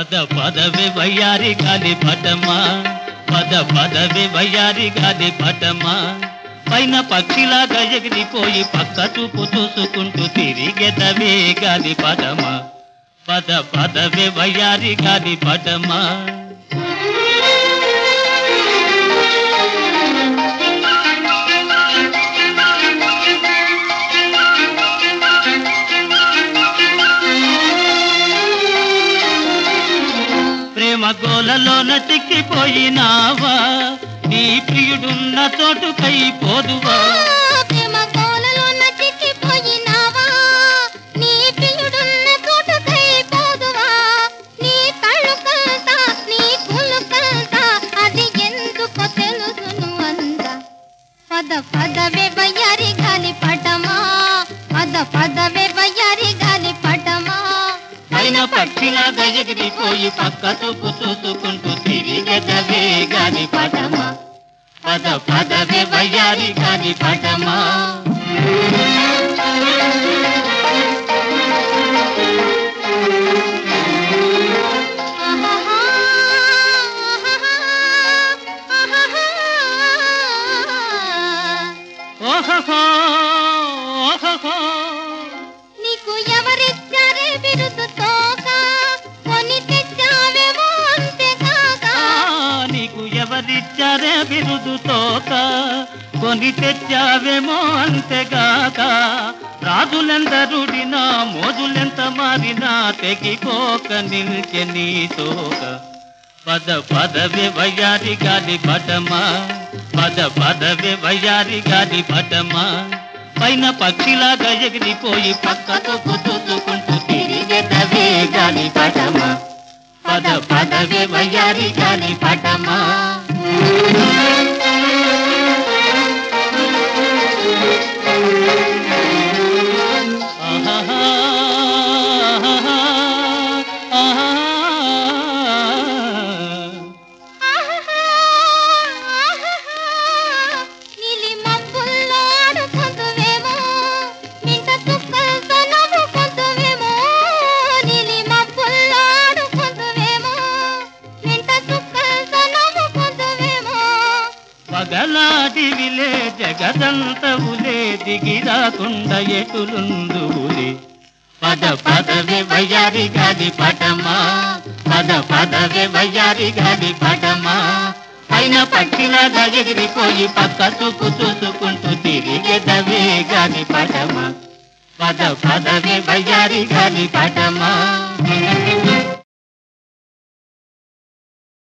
పద పదవి వయ్యారి గాలి పటమా. పద పదవి వయ్యారి గాలి పటమా. పైన పక్షిలాగా ఎగిరిపోయి పక్క చూపు చూసుకుంటూ తిరిగెదవే గాలి పటమా. పద పదవి వయ్యారి గాలి పటమా. ప్రేమ గోలలోన చిక్కిపోయినావా నీ ప్రియుడున్న చోటుకై పోదువా? పక్షిలాగా ఎగిరిపోయి పక్క చూపు చూసుకుంటూ తిరిగెదవే గాని పటమా. పద పదవే వయ్యారి గాని పటమా. నీకు ఎవరిచ్చారే బిరుదు బిరుదు తోక కొని తెచ్చావేమో అంతేగాక. రాజులెందరుడినా మోజులెంత మారినా తెగిపోక నిల్చె నీ తోక. పద పదవి వయ్యారి గాలి పటమా పద పదవి వయ్యారి గాలి పటమా. పైన పక్షిలాగా ఎగిరిపోయి పక్కతో కుదుకుంటూ తిరిగెదవే గాలి పటమా. పద పదవి వయ్యారి గాలి పటమా. Música పగలాటివిలే జగదంతవులే దిగిరాకుండా ఎటులుందువులే? పద పదవి వయ్యారి గది పటమా పద పదవి వయ్యారి గది పటమా? పైన పట్టిన ఎగిరిపోయి పక్క చూపు చూసుకుంటూ తిరిగెదవే గది పటమా? పద పదవి వయ్యారి గది పటమా?